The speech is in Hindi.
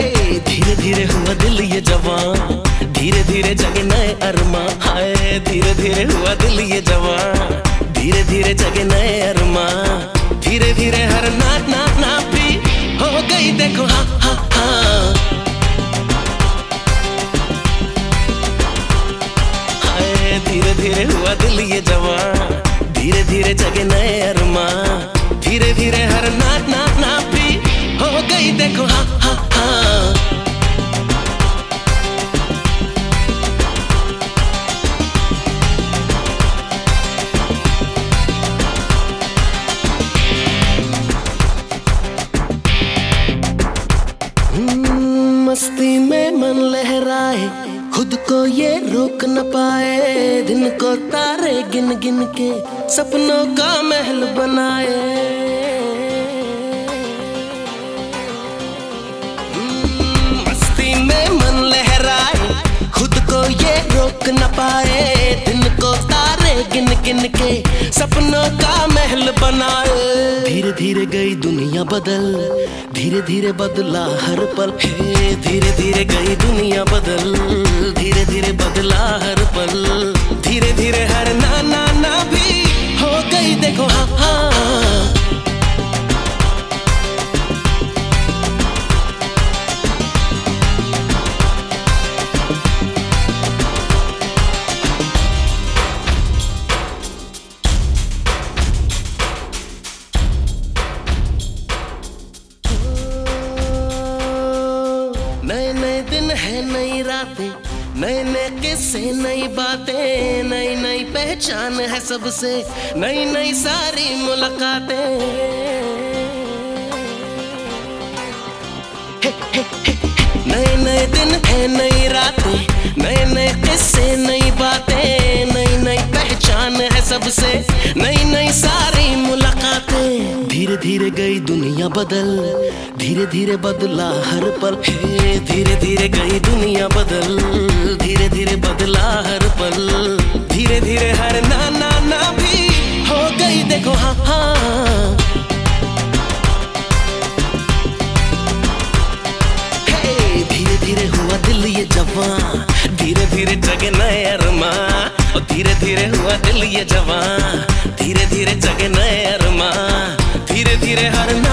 धीरे धीरे हुआ दिल ये जवान। धीरे धीरे जगे नए अरमा। हाय धीरे धीरे हुआ दिल ये जवान। धीरे धीरे जगे नए अरमा। धीरे धीरे हर नाक नाक ना भी हो गई देखो, हा हा हा। हाय धीरे धीरे हुआ दिल ये जवान। धीरे धीरे जगे नए अरमा। धीरे धीरे हर नाक नाक ना भी रोक न पाए, दिन को तारे गिन गिन के सपनों का महल बनाए। मस्ती में मन लहराए, खुद को ये रोक न पाए, दिन को तारे गिन गिन के सपनों का महल बनाए। धीरे धीरे गई दुनिया बदल, धीरे धीरे बदला हर पल। हे, धीरे धीरे गई दुनिया बदल। है नई रातें नए नए किस्से, नई बातें, नई नई पहचान है सबसे, नई नई सारी मुलाकातें। नए नए दिन है, नई रातें, नए नए किस्से, नई बातें, नई नई पहचान है सबसे, नई धीरे गई दुनिया बदल, धीरे धीरे बदला हर पल धीरे धीरे गई दुनिया बदल, धीरे धीरे बदला हर पल। धीरे धीरे हर ना ना ना भी हो गई देखो हाँ। हाँ धीरे धीरे हुआ दिल ये जवान, धीरे धीरे जगे नए अरमा। और धीरे धीरे हुआ दिल ये जवान, धीरे धीरे जगे नए धीरे धीरे हर नाक नाक